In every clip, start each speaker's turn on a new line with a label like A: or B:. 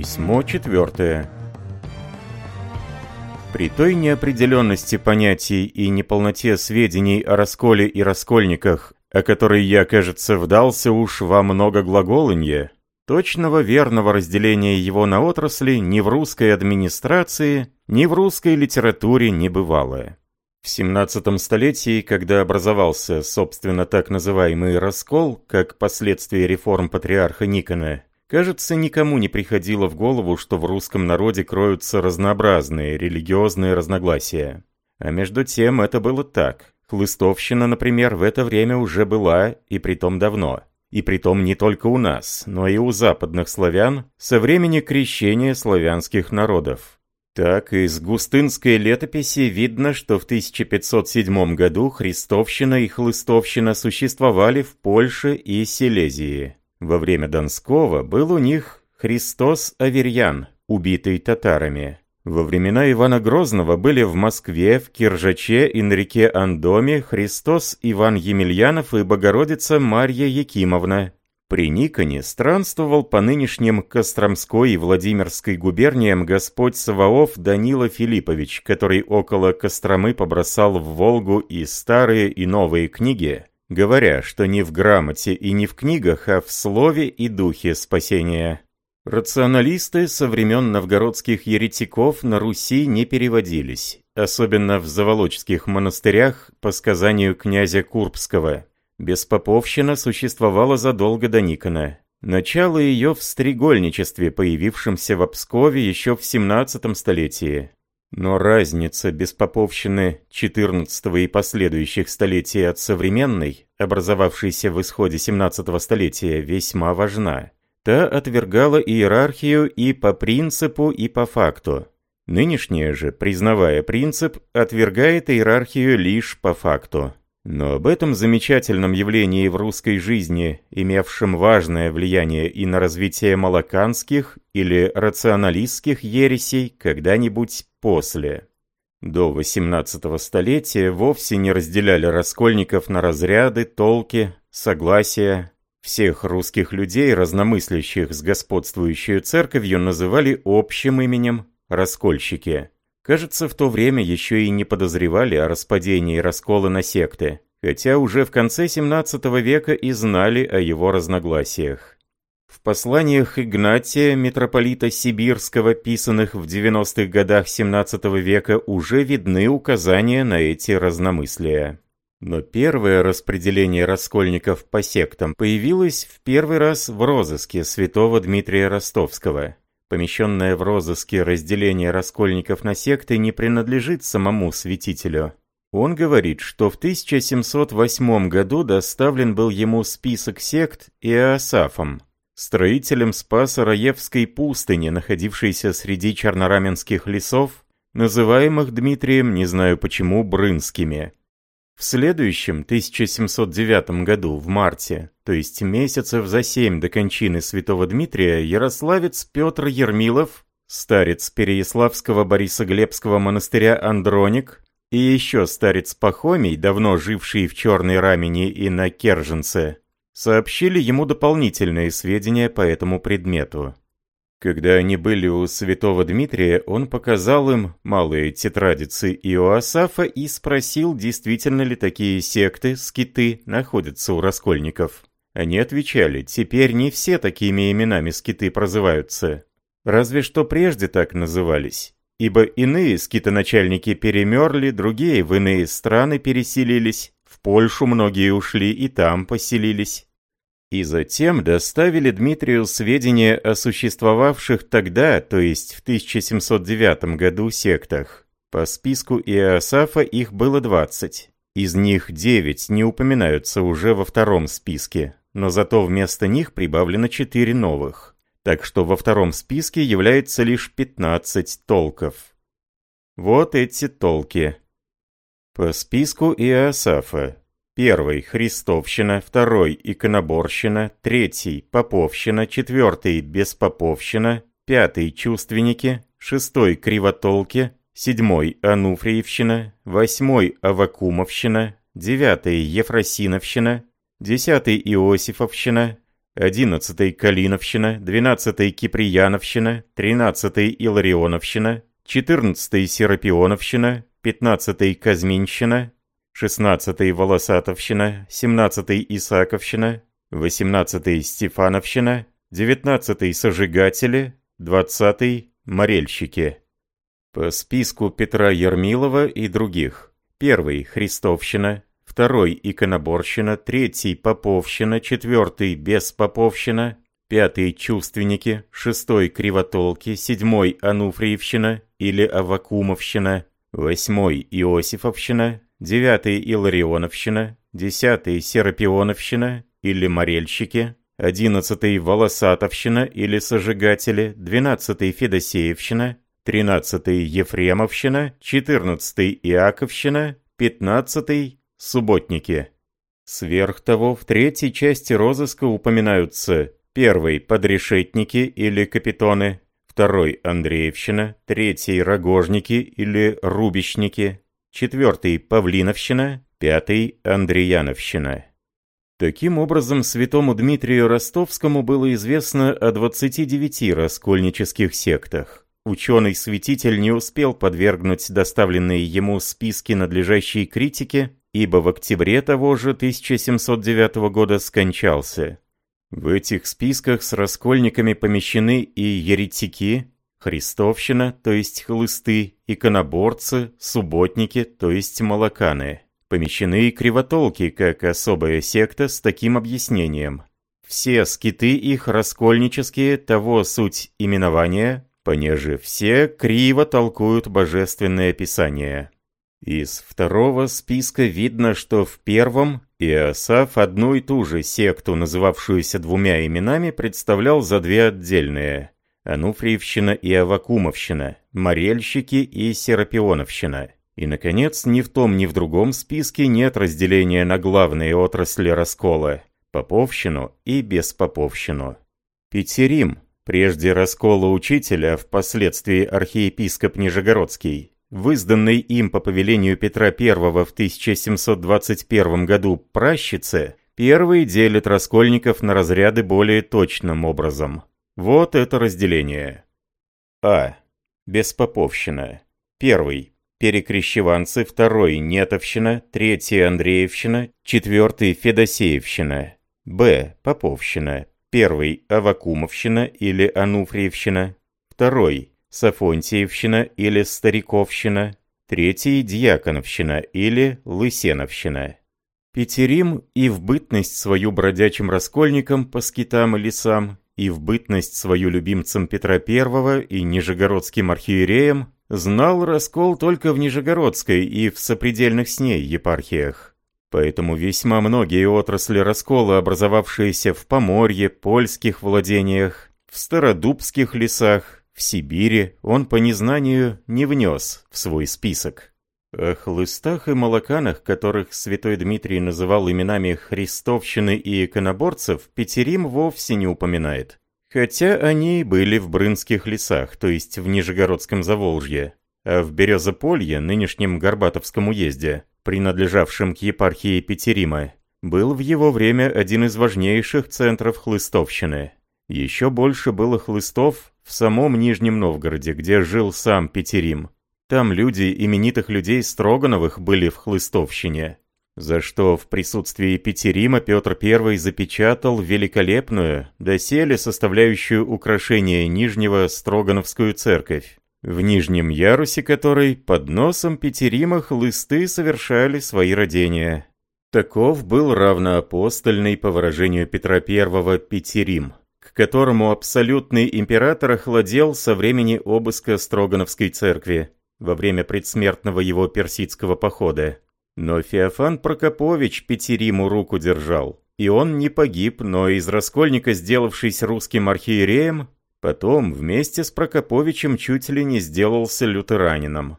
A: Письмо четвертое. При той неопределенности понятий и неполноте сведений о расколе и раскольниках, о которой я, кажется, вдался уж во много глаголанье, точного верного разделения его на отрасли ни в русской администрации, ни в русской литературе не бывало. В 17 столетии, когда образовался, собственно, так называемый «раскол», как последствие реформ патриарха Никона, Кажется, никому не приходило в голову, что в русском народе кроются разнообразные религиозные разногласия. А между тем это было так. Хлыстовщина, например, в это время уже была, и притом давно. И притом не только у нас, но и у западных славян со времени крещения славянских народов. Так, из густынской летописи видно, что в 1507 году христовщина и хлыстовщина существовали в Польше и Силезии. Во время Донского был у них Христос Аверьян, убитый татарами. Во времена Ивана Грозного были в Москве, в Киржаче и на реке Андоме Христос Иван Емельянов и Богородица Марья Якимовна. При Никоне странствовал по нынешним Костромской и Владимирской губерниям Господь Саваоф Данила Филиппович, который около Костромы побросал в Волгу и старые, и новые книги, говоря, что не в грамоте и не в книгах, а в слове и духе спасения. Рационалисты со времен новгородских еретиков на Руси не переводились, особенно в заволочских монастырях по сказанию князя Курбского. Беспоповщина существовала задолго до Никона. Начало ее в стрегольничестве, появившемся в Пскове еще в 17 столетии. Но разница беспоповщины XIV и последующих столетий от современной, образовавшейся в исходе XVII столетия, весьма важна. Та отвергала иерархию и по принципу, и по факту. Нынешняя же, признавая принцип, отвергает иерархию лишь по факту. Но об этом замечательном явлении в русской жизни, имевшем важное влияние и на развитие малаканских или рационалистских ересей, когда-нибудь после. До XVIII столетия вовсе не разделяли раскольников на разряды, толки, согласия. Всех русских людей, разномыслящих с господствующей церковью, называли общим именем «раскольщики». Кажется, в то время еще и не подозревали о распадении раскола на секты, хотя уже в конце 17 века и знали о его разногласиях. В посланиях Игнатия, митрополита Сибирского, писанных в 90-х годах 17 века, уже видны указания на эти разномыслия. Но первое распределение раскольников по сектам появилось в первый раз в розыске святого Дмитрия Ростовского. Помещенное в розыске разделение раскольников на секты не принадлежит самому святителю. Он говорит, что в 1708 году доставлен был ему список сект Иоасафом, строителем Спаса Раевской пустыни, находившейся среди чернораменских лесов, называемых Дмитрием, не знаю почему, Брынскими. В следующем, 1709 году, в марте, то есть месяцев за семь до кончины святого Дмитрия, ярославец Петр Ермилов, старец Переяславского Борисоглебского монастыря Андроник и еще старец Пахомий, давно живший в Черной Рамени и на Керженце, сообщили ему дополнительные сведения по этому предмету. Когда они были у святого Дмитрия, он показал им малые тетрадицы Иоасафа и спросил, действительно ли такие секты, скиты, находятся у раскольников. Они отвечали, теперь не все такими именами скиты прозываются. Разве что прежде так назывались. Ибо иные скитоначальники перемерли, другие в иные страны переселились, в Польшу многие ушли и там поселились. И затем доставили Дмитрию сведения о существовавших тогда, то есть в 1709 году, сектах. По списку Иосафа их было 20. Из них 9 не упоминаются уже во втором списке, но зато вместо них прибавлено 4 новых. Так что во втором списке является лишь 15 толков. Вот эти толки. По списку Иосафа Первый – Христовщина, второй – Иконоборщина, третий – Поповщина, четвертый – Беспоповщина, пятый – Чувственники, шестой – Кривотолки, седьмой – Ануфриевщина, восьмой – Авакумовщина, девятый – Ефросиновщина, десятый – Иосифовщина, 11 Калиновщина, 12 Киприяновщина, 13 Иларионовщина, 14 Серапионовщина, 15 Казминщина, 16 Волосатовщина, 17 Исаковщина, 18 Стефановщина, 19 Сожигатели, 20 Морельщики. По списку Петра Ермилова и других. Первый – Христовщина, второй – Иконоборщина, третий – Поповщина, четвертый – Беспоповщина, пятый – Чувственники, шестой – Кривотолки, седьмой – Ануфриевщина или Авакумовщина, восьмой – Иосифовщина, девятый – Иларионовщина, десятый – Серапионовщина или Морельщики, одиннадцатый – Волосатовщина или Сожигатели, двенадцатый – Федосеевщина, тринадцатый – Ефремовщина, четырнадцатый – Иаковщина, пятнадцатый – Субботники. Сверх того, в третьей части розыска упоминаются первый – Подрешетники или Капитоны, второй – Андреевщина, третий – Рогожники или Рубищники, четвертый – Павлиновщина, пятый – Андреяновщина. Таким образом, святому Дмитрию Ростовскому было известно о 29 раскольнических сектах. Ученый-святитель не успел подвергнуть доставленные ему списки надлежащей критике, ибо в октябре того же 1709 года скончался. В этих списках с раскольниками помещены и еретики, христовщина, то есть хлысты, иконоборцы, субботники, то есть молоканы. Помещены и кривотолки, как особая секта с таким объяснением. Все скиты их раскольнические, того суть именования, понеже все криво толкуют божественное писание. Из второго списка видно, что в первом Иосаф одну и ту же секту, называвшуюся двумя именами, представлял за две отдельные – Ануфриевщина и Авакумовщина, Морельщики и Серапионовщина – и, наконец, ни в том, ни в другом списке нет разделения на главные отрасли раскола – поповщину и беспоповщину. Петерим, прежде раскола учителя, впоследствии архиепископ Нижегородский, выданный им по повелению Петра I в 1721 году пращице, первый делит раскольников на разряды более точным образом. Вот это разделение. А. Беспоповщина. Первый перекрещеванцы, второй – Нетовщина, третий – Андреевщина, четвертый – Федосеевщина. Б. Поповщина. Первый – Авакумовщина или Ануфриевщина. Второй – Сафонтиевщина или Стариковщина. Третий – Дьяконовщина или Лысеновщина. Петерим и в бытность свою бродячим раскольником по скитам и лесам, и в бытность свою любимцем Петра I и нижегородским архиереем знал раскол только в Нижегородской и в сопредельных с ней епархиях. Поэтому весьма многие отрасли раскола, образовавшиеся в Поморье, польских владениях, в Стародубских лесах, в Сибири, он по незнанию не внес в свой список. О хлыстах и молоканах, которых святой Дмитрий называл именами христовщины и иконоборцев, Петерим вовсе не упоминает. Хотя они были в Брынских лесах, то есть в Нижегородском Заволжье, а в Березополье, нынешнем Горбатовском уезде, принадлежавшем к епархии Петерима, был в его время один из важнейших центров хлыстовщины. Еще больше было хлыстов в самом Нижнем Новгороде, где жил сам Петерим. Там люди именитых людей Строгановых были в хлыстовщине за что в присутствии Петерима Петр I запечатал великолепную, доселе составляющую украшение Нижнего Строгановскую церковь, в нижнем ярусе которой под носом Петерима хлысты совершали свои родения. Таков был равноапостольный, по выражению Петра I, Петерим, к которому абсолютный император охладел со времени обыска Строгановской церкви во время предсмертного его персидского похода. Но Феофан Прокопович Петериму руку держал. И он не погиб, но из Раскольника, сделавшись русским архиереем, потом вместе с Прокоповичем чуть ли не сделался лютеранином.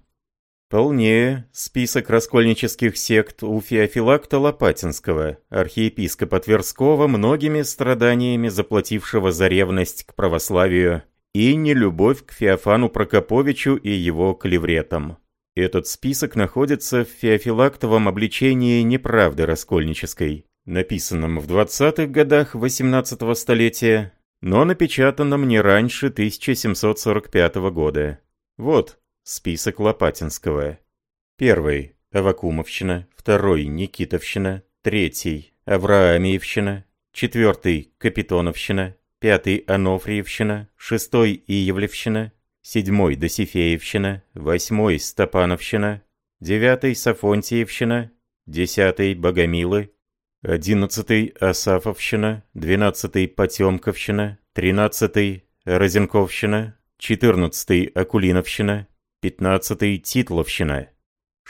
A: Полнее список раскольнических сект у Феофилакта Лопатинского, архиепископа Тверского, многими страданиями заплатившего за ревность к православию и нелюбовь к Феофану Прокоповичу и его клевретам. Этот список находится в феофилактовом обличении неправды раскольнической. написанном в 20-х годах 18 столетия, но напечатанном не раньше 1745 года. Вот список Лопатинского. Первый – Авакумовщина, второй – Никитовщина, третий – Авраамиевщина, четвертый – Капитоновщина, пятый – Анофриевщина, шестой – Иевлевщина, седьмой – Досифеевщина, восьмой – Стопановщина, девятый – Сафонтиевщина, десятый – Богомилы, одиннадцатый – Асафовщина, двенадцатый – Потемковщина, тринадцатый – Розенковщина, четырнадцатый – Акулиновщина, пятнадцатый – Титловщина,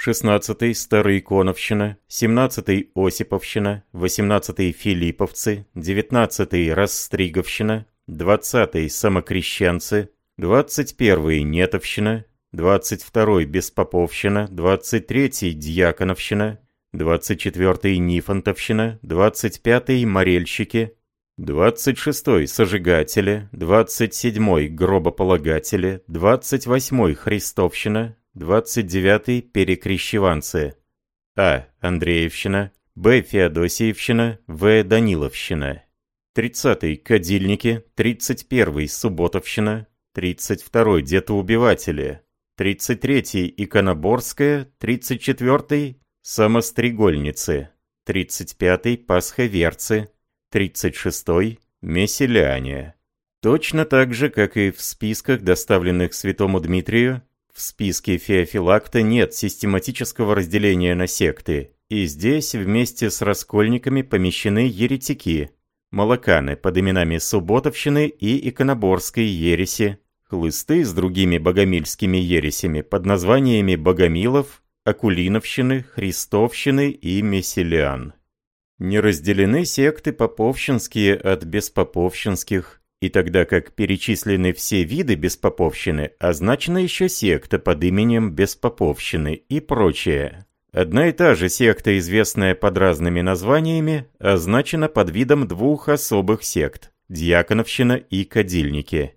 A: шестнадцатый – Староиконовщина, семнадцатый – Осиповщина, восемнадцатый – Филипповцы, девятнадцатый – Растриговщина, двадцатый – Самокрещенцы, двадцать первый – Нетовщина, двадцать второй – Беспоповщина, двадцать третий – Дьяконовщина, двадцать четвертый – Нифонтовщина, двадцать пятый – Морельщики, двадцать шестой – Сожигатели, двадцать седьмой – Гробополагатели, двадцать восьмой – Христовщина, двадцать девятый – Перекрещеванцы, А. Андреевщина, Б. Феодосиевщина, В. Даниловщина. тридцатый. Кадильники, тридцать первый. Субботовщина, тридцать второй. Детоубиватели, тридцать третий. Иконоборская, тридцать четвертый Самостригольницы, тридцать пятый. Пасховерцы, тридцать шестой. Месселяне. Точно так же, как и в списках, доставленных святому Дмитрию, в списке Феофилакта нет систематического разделения на секты, и здесь вместе с раскольниками помещены еретики, молоканы под именами Субботовщины и Иконоборской ереси, хлысты с другими богомильскими ересями под названиями Богомилов, Акулиновщины, Христовщины и Мессилиан. Не разделены секты поповщинские от беспоповщинских, и тогда как перечислены все виды беспоповщины, означена еще секта под именем беспоповщины и прочее. Одна и та же секта, известная под разными названиями, означена под видом двух особых сект – Дьяконовщина и Кадильники.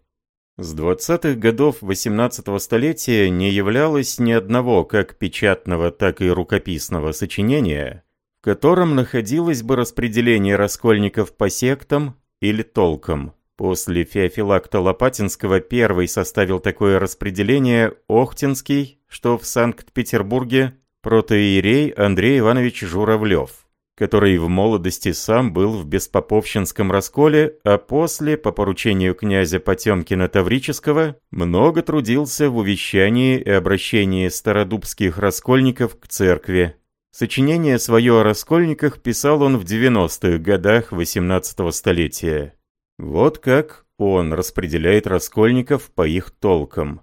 A: С 20-х годов 18 столетия не являлось ни одного как печатного, так и рукописного сочинения, в котором находилось бы распределение раскольников по сектам или толкам. После Феофилакта Лопатинского первый составил такое распределение Охтинский, что в Санкт-Петербурге протоиерей Андрей Иванович Журавлев, который в молодости сам был в Беспоповщинском расколе, а после, по поручению князя Потемкина Таврического, много трудился в увещании и обращении стародубских раскольников к церкви. Сочинение свое о раскольниках писал он в 90-х годах 18 столетия. Вот как он распределяет раскольников по их толкам.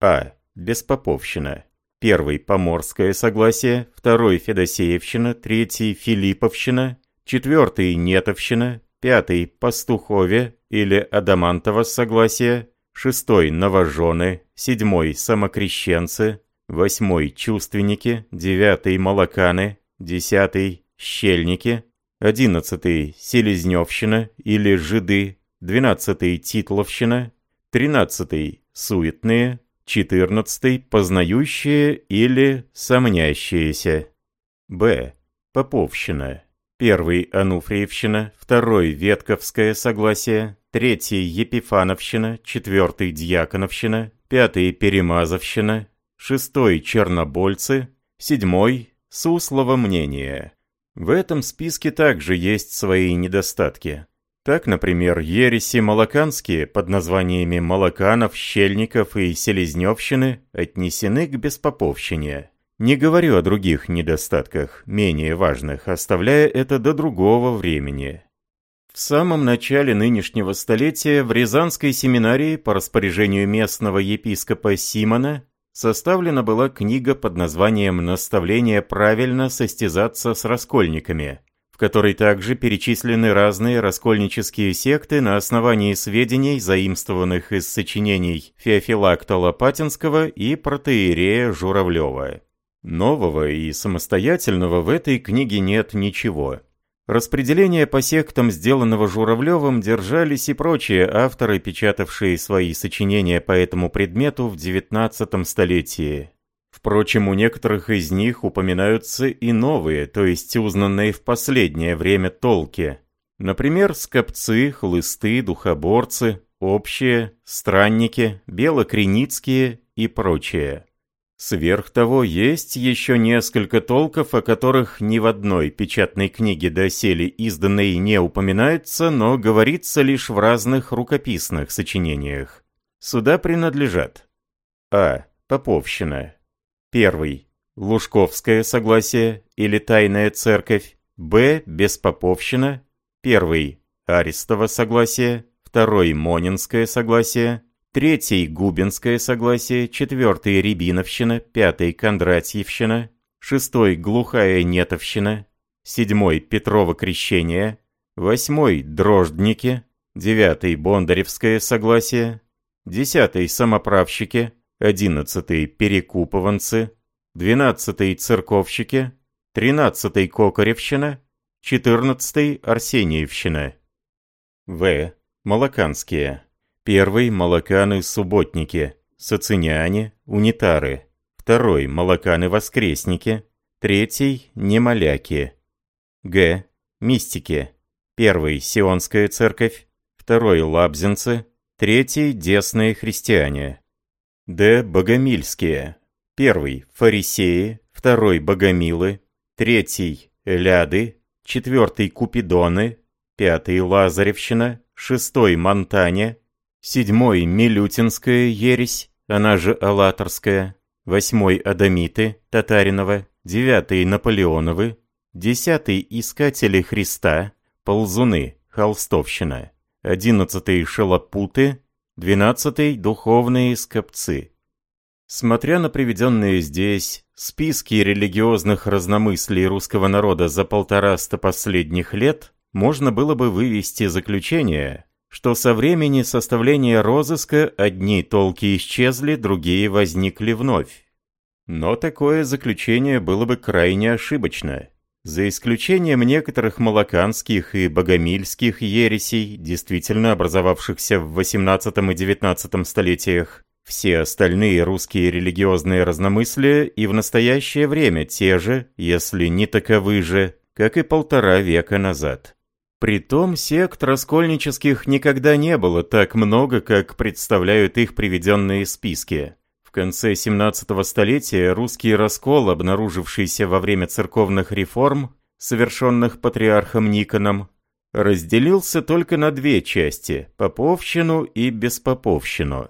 A: А. Беспоповщина. Первый – Поморское согласие, второй – Федосеевщина, третий – Филипповщина, четвертый – Нетовщина, пятый – Пастухове или Адамантово согласие, шестой – Новожены, седьмой – Самокрещенцы, восьмой – Чувственники, девятый – Молоканы, десятый – Щельники, одиннадцатый – Селезневщина или Жиды, двенадцатый – Титловщина, тринадцатый – Суетные, четырнадцатый – Познающие или Сомнящиеся. Б. Поповщина. Первый – Ануфриевщина, второй – Ветковское согласие, третий – Епифановщина, четвертый – Дьяконовщина, пятый – Перемазовщина, шестой – Чернобольцы, седьмой – Суслово мнение. В этом списке также есть свои недостатки. Так, например, ереси молоканские под названиями Молоканов, Щельников и Селезневщины отнесены к беспоповщине. Не говорю о других недостатках, менее важных, оставляя это до другого времени. В самом начале нынешнего столетия в Рязанской семинарии по распоряжению местного епископа Симона составлена была книга под названием «Наставление правильно состязаться с раскольниками», в которой также перечислены разные раскольнические секты на основании сведений, заимствованных из сочинений Феофилакта Лопатинского и протеерея Журавлева. Нового и самостоятельного в этой книге нет ничего. Распределение по сектам, сделанного Журавлевым, держались и прочие авторы, печатавшие свои сочинения по этому предмету в XIX столетии. Впрочем, у некоторых из них упоминаются и новые, то есть узнанные в последнее время толки. Например, скопцы, хлысты, духоборцы, общие, странники, белокреницкие и прочее. Сверх того, есть еще несколько толков, о которых ни в одной печатной книге доселе изданной не упоминается, но говорится лишь в разных рукописных сочинениях. Сюда принадлежат А. Поповщина. Первый. Лужковское согласие или Тайная церковь. Б. Беспоповщина. Первый. Арестово согласие. Второй. Монинское согласие третий – Губинское согласие, четвертый – Рябиновщина, пятый – Кондратьевщина, шестой – Глухая Нетовщина, седьмой – Петрово крещение, восьмой – Дрождники, девятый – Бондаревское согласие, десятый – Самоправщики, одиннадцатый – Перекупованцы, двенадцатый – Церковщики, тринадцатый – Кокоревщина, четырнадцатый – Арсеньевщина. В. Малаканские. Первый – молоканы-субботники, сациняне, унитары. Второй – молоканы-воскресники. Третий – немоляки. Г. Мистики. Первый – Сионская церковь. Второй – лабзинцы. Третий – десные христиане. Д. Богомильские. Первый – фарисеи. Второй – богомилы. Третий – ляды. Четвертый – купидоны. Пятый – лазаревщина. Шестой – монтане. Седьмой – Милютинская ересь, она же Алаторская. Восьмой – Адамиты, Татаринова. Девятый – Наполеоновы. Десятый – Искатели Христа, Ползуны, Холстовщина. Одиннадцатый – Шалопуты. Двенадцатый – Духовные Скопцы. Смотря на приведенные здесь списки религиозных разномыслий русского народа за полтораста последних лет, можно было бы вывести заключение, что со времени составления розыска одни толки исчезли, другие возникли вновь. Но такое заключение было бы крайне ошибочно. За исключением некоторых малаканских и богомильских ересей, действительно образовавшихся в XVIII и XIX столетиях, все остальные русские религиозные разномыслия и в настоящее время те же, если не таковы же, как и полтора века назад. Притом сект раскольнических никогда не было так много, как представляют их приведенные списки. В конце 17 столетия русский раскол, обнаружившийся во время церковных реформ, совершенных патриархом Никоном, разделился только на две части – поповщину и беспоповщину.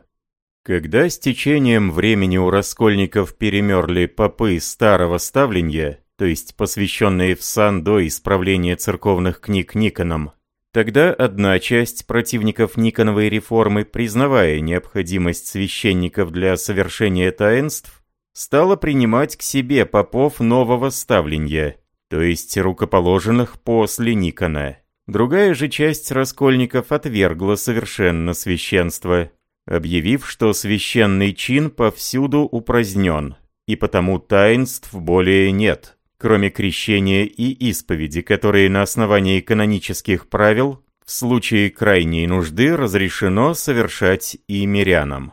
A: Когда с течением времени у раскольников перемерли попы старого ставленья, то есть посвященные в сан до исправления церковных книг Никоном. Тогда одна часть противников Никоновой реформы, признавая необходимость священников для совершения таинств, стала принимать к себе попов нового ставления, то есть рукоположенных после Никона. Другая же часть раскольников отвергла совершенно священство, объявив, что священный чин повсюду упразднен, и потому таинств более нет кроме крещения и исповеди, которые на основании канонических правил в случае крайней нужды разрешено совершать и мирянам.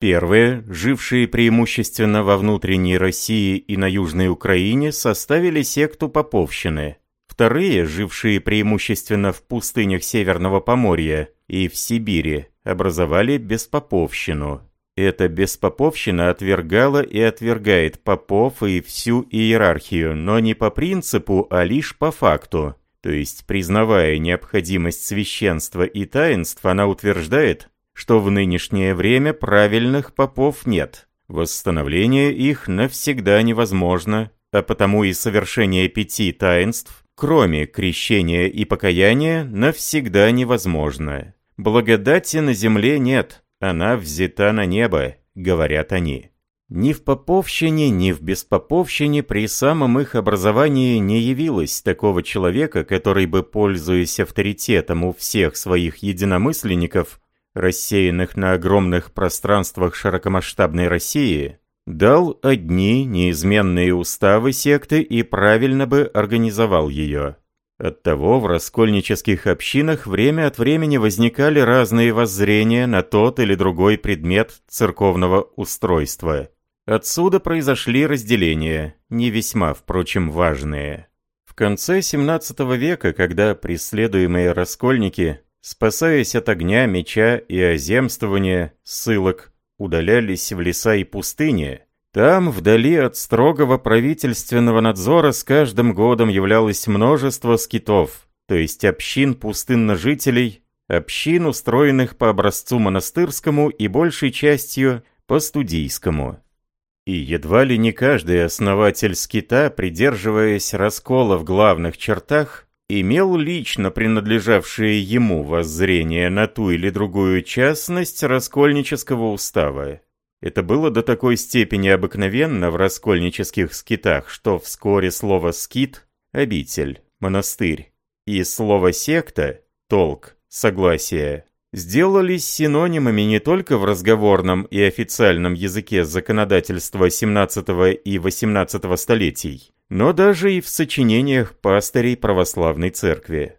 A: Первые, жившие преимущественно во внутренней России и на Южной Украине, составили секту Поповщины. Вторые, жившие преимущественно в пустынях Северного Поморья и в Сибири, образовали Беспоповщину. Эта беспоповщина отвергала и отвергает попов и всю иерархию, но не по принципу, а лишь по факту. То есть, признавая необходимость священства и таинств, она утверждает, что в нынешнее время правильных попов нет. Восстановление их навсегда невозможно, а потому и совершение пяти таинств, кроме крещения и покаяния, навсегда невозможно. Благодати на земле нет – она взята на небо, говорят они. Ни в Поповщине, ни в Беспоповщине при самом их образовании не явилось такого человека, который бы, пользуясь авторитетом у всех своих единомысленников, рассеянных на огромных пространствах широкомасштабной России, дал одни неизменные уставы секты и правильно бы организовал ее. Оттого в раскольнических общинах время от времени возникали разные воззрения на тот или другой предмет церковного устройства. Отсюда произошли разделения, не весьма, впрочем, важные. В конце 17 века, когда преследуемые раскольники, спасаясь от огня, меча и оземствования, ссылок, удалялись в леса и пустыни, там, вдали от строгого правительственного надзора, с каждым годом являлось множество скитов, то есть общин пустынножителей, общин, устроенных по образцу монастырскому и большей частью по студийскому. И едва ли не каждый основатель скита, придерживаясь раскола в главных чертах, имел лично принадлежавшее ему воззрение на ту или другую частность раскольнического устава. Это было до такой степени обыкновенно в раскольнических скитах, что вскоре слово «скит» — обитель, монастырь, и слово «секта» — толк, согласие сделались синонимами не только в разговорном и официальном языке законодательства XVII и XVIII столетий, но даже и в сочинениях пастырей православной церкви.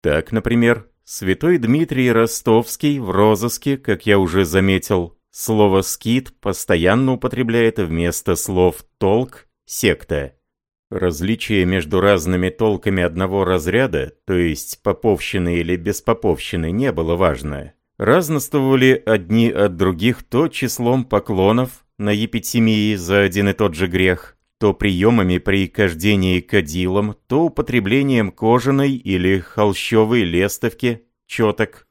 A: Так, например, святой Дмитрий Ростовский в розыске, как я уже заметил, слово «скит» постоянно употребляет вместо слов «толк» — «секта». Различие между разными толками одного разряда, то есть поповщины или беспоповщины, не было важно. Разноствовали одни от других то числом поклонов на епитемии за один и тот же грех, то приемами при кождении кадилом, то употреблением кожаной или холщовой лестовки, четок,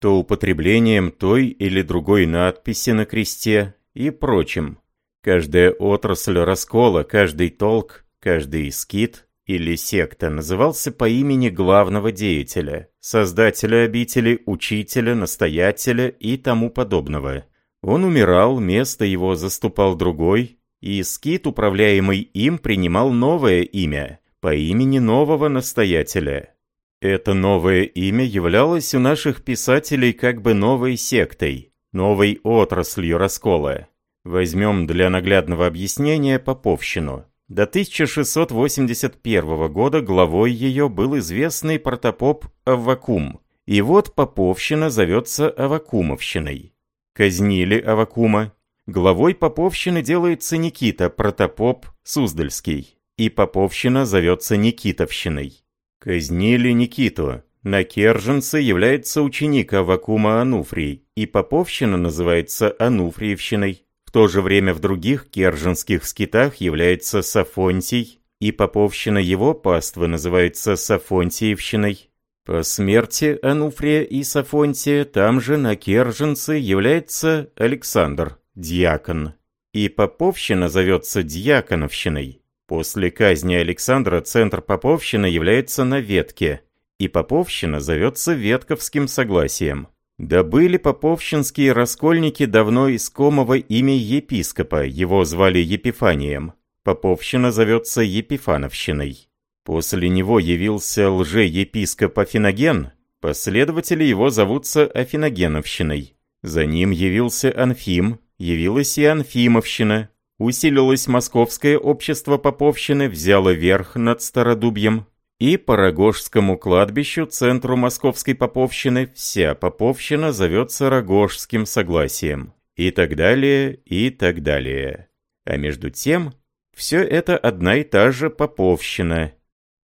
A: то употреблением той или другой надписи на кресте и прочим. Каждая отрасль раскола, каждый толк Каждый скит или секта назывался по имени главного деятеля, создателя обители, учителя, настоятеля и тому подобного. Он умирал, место его заступал другой, и скит, управляемый им, принимал новое имя, по имени нового настоятеля. Это новое имя являлось у наших писателей как бы новой сектой, новой отраслью раскола. Возьмем для наглядного объяснения поповщину. До 1681 года главой ее был известный протопоп Аввакум. И вот поповщина зовется Авакумовщиной. Казнили Авакума. Главой поповщины делается Никита, протопоп Суздальский. И поповщина зовется Никитовщиной. Казнили Никиту. На Керженце является ученик Авакума Ануфрий, и поповщина называется Ануфриевщиной. В то же время в других керженских скитах является Сафонтий, и поповщина его паствы называется Сафонтиевщиной. По смерти Ануфрия и Сафонтия там же на Керженце является Александр, диакон. И поповщина зовется Дьяконовщиной. После казни Александра центр поповщины является на ветке, и поповщина зовется Ветковским согласием. Да были поповщинские раскольники давно искомого имя епископа, его звали Епифанием. Поповщина зовется Епифановщиной. После него явился лже-епископ Афиноген, последователи его зовутся Афиногеновщиной. За ним явился Анфим, явилась и Анфимовщина. Усилилось московское общество поповщины, взяло верх над Стародубьем, и по Рогожскому кладбищу, центру Московской Поповщины, вся Поповщина зовется Рогожским согласием. И так далее, и так далее. А между тем, все это одна и та же Поповщина.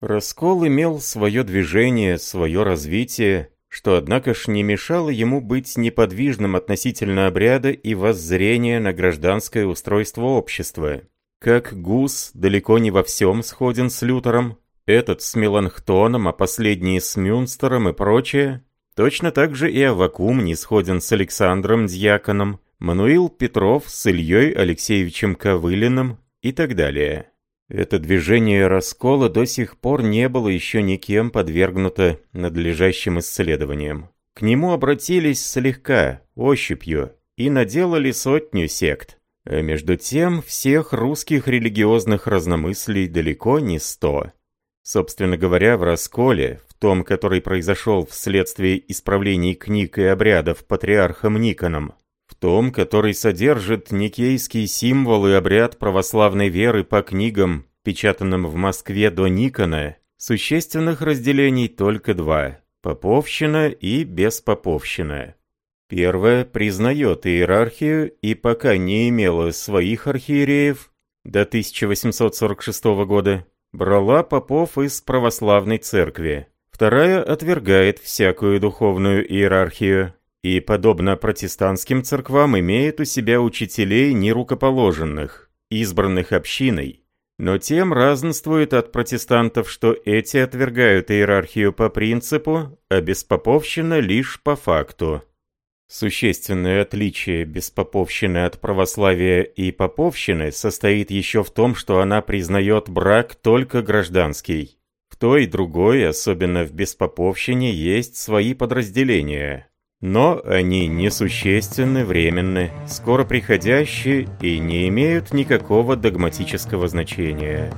A: Раскол имел свое движение, свое развитие, что, однако ж, не мешало ему быть неподвижным относительно обряда и воззрения на гражданское устройство общества. Как Гус далеко не во всем сходен с Лютером, этот с Меланхтоном, а последний с Мюнстером и прочее. Точно так же и Авакум не сходен с Александром Дьяконом, Мануил Петров с Ильей Алексеевичем Ковылиным и так далее. Это движение раскола до сих пор не было еще никем подвергнуто надлежащим исследованиям. К нему обратились слегка, ощупью, и наделали сотню сект. А между тем, всех русских религиозных разномыслий далеко не сто. Собственно говоря, в расколе, в том, который произошел вследствие исправлений книг и обрядов патриархом Никоном, том, который содержит никейский символ и обряд православной веры по книгам, печатанным в Москве до Никона, существенных разделений только два – Поповщина и Беспоповщина. Первая признает иерархию и пока не имела своих архиереев до 1846 года, брала попов из православной церкви. Вторая отвергает всякую духовную иерархию и, подобно протестантским церквам, имеет у себя учителей нерукоположенных, избранных общиной, но тем разнствует от протестантов, что эти отвергают иерархию по принципу, а беспоповщина лишь по факту. Существенное отличие беспоповщины от православия и поповщины состоит еще в том, что она признает брак только гражданский. В той и другой, особенно в беспоповщине, есть свои подразделения. Но они несущественны, временны, скоро приходящие и не имеют никакого догматического значения.